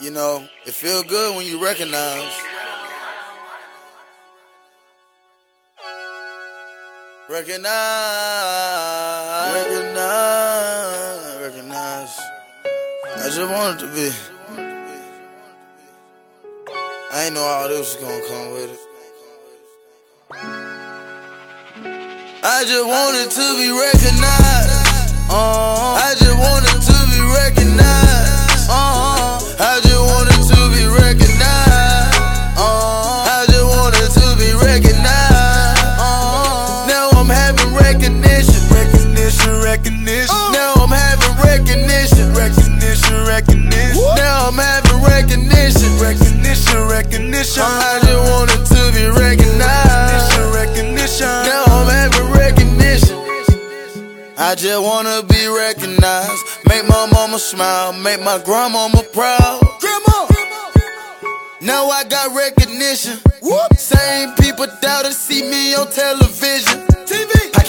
You know, it feel good when you recognize. Recognize, recognize, recognize. I just wanted to be. I ain't know all this was gonna come with it. I just wanted to be recognized. Uh, I just recognition, recognition. Now I'm having recognition, recognition, recognition. Now I'm having recognition, recognition, recognition. I just wanted to be recognized, recognition. Now I'm having recognition. I just wanna be recognized. Make my mama smile, make my grandmama proud. Grandma! Now I got recognition. Whoop. Same people doubted see me on television.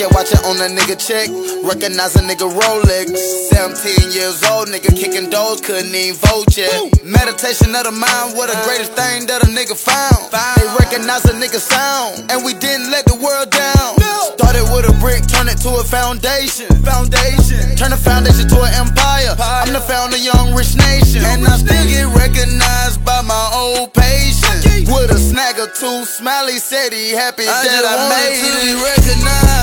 TV. I can watch it on a nigga check. Recognize a nigga Rolex. 17 years old, nigga kicking doors, couldn't even vote yet. Meditation of the mind, what the greatest thing that a nigga found. They recognize a nigga sound, and we didn't let the world down. Started with a brick, turn it to a foundation. Foundation. Turn the foundation to an empire. I'm the founder, young rich nation. And I still get recognized by my old patient. With a snag or two, Smiley said he happy that I made to be recognized.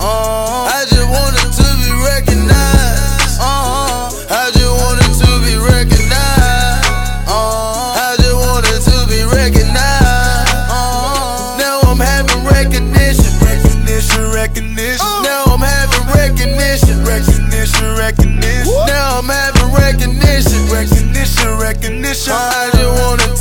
Uh, I just wanted to be recognized. Uh, I just wanted to be recognized. Uh, I just wanted to be recognized. Uh, now I'm having recognition, recognition, recognition. Now I'm having recognition, recognition, recognition. Now I'm having recognition, recognition, recognition. I just wanted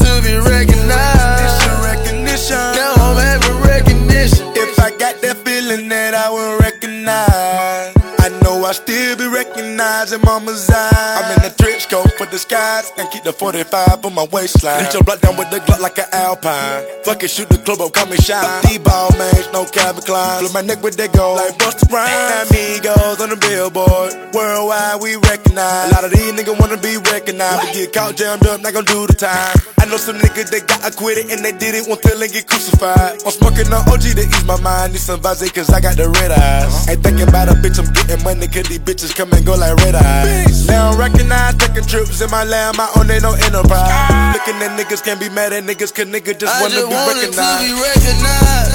I still be recognizing mama's eyes. I'm in the trench coat for the skies and keep the 45 on my waistline. Hit your block down with the Glock like an Alpine. Fuck it, shoot the club up, call me shine. D-ball man, no Calvin Klein. Flip my neck with that gold like Busta Rhymes. Amigos on the billboard, worldwide we recognize. A lot of these niggas wanna be recognized, but get caught jammed up, not gonna do the time. I know some niggas that got acquitted and they did it one till they get crucified. I'm smoking on OG to ease my mind. Need some Vaze cause I got the red eyes. Ain't thinking about a bitch, I'm getting money cause these bitches come and go like red eyes. Now I'm recognized, taking trips in my lamb, my own ain't no enterprise. Looking at niggas can't be mad at niggas cause niggas just I wanna just be wanted recognized. to be recognized.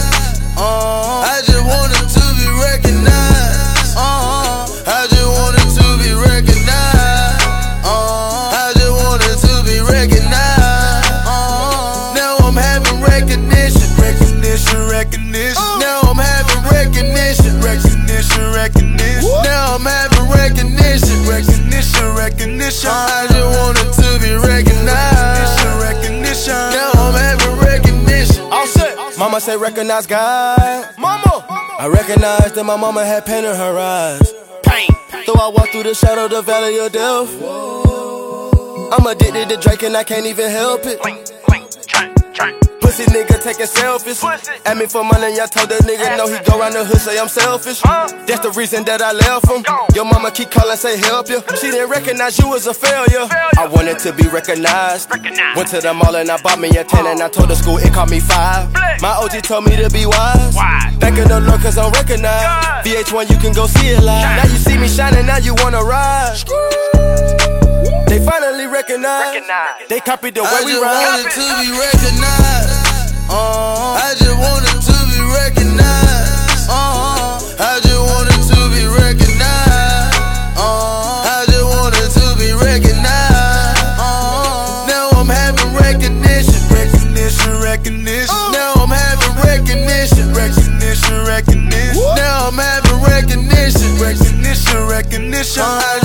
Uh, I just wanted to be recognized. Uh, I just wanted to be recognized. Uh, I just wanted to be recognized. Uh, now I'm having recognition, recognition, recognition. Now recognition, recognition. I just wanted to be recognized, recognition. Now I'm having recognition. All set. Mama say recognize God. Mama. I recognize that my mama had pain in her eyes. Pain. Though I walk through the shadow, the valley of death. I'm addicted to Drake and I can't even help it. Pussy nigga taking selfies. At me for money, I told that nigga no, he go round the hood, say I'm selfish. That's the reason that I left him. Your mama keep calling, say help you. She didn't recognize you as a failure. I wanted to be recognized. Went to the mall and I bought me a 10 and I told the school it cost me five. My OG told me to be wise. Thanking the Lord cause I'm recognized. VH1, you can go see it live. Now you see me shining, now you wanna ride. Finally recognize. They copied the way I we just ride. wanted to be recognized. Uh, I just wanted to be recognized. Uh, I just wanted to be recognized. Uh, I just wanted to be recognized. Uh, now I'm having recognition, recognition, recognition. Now I'm having recognition, recognition, recognition. Now I'm having recognition, recognition, recognition. I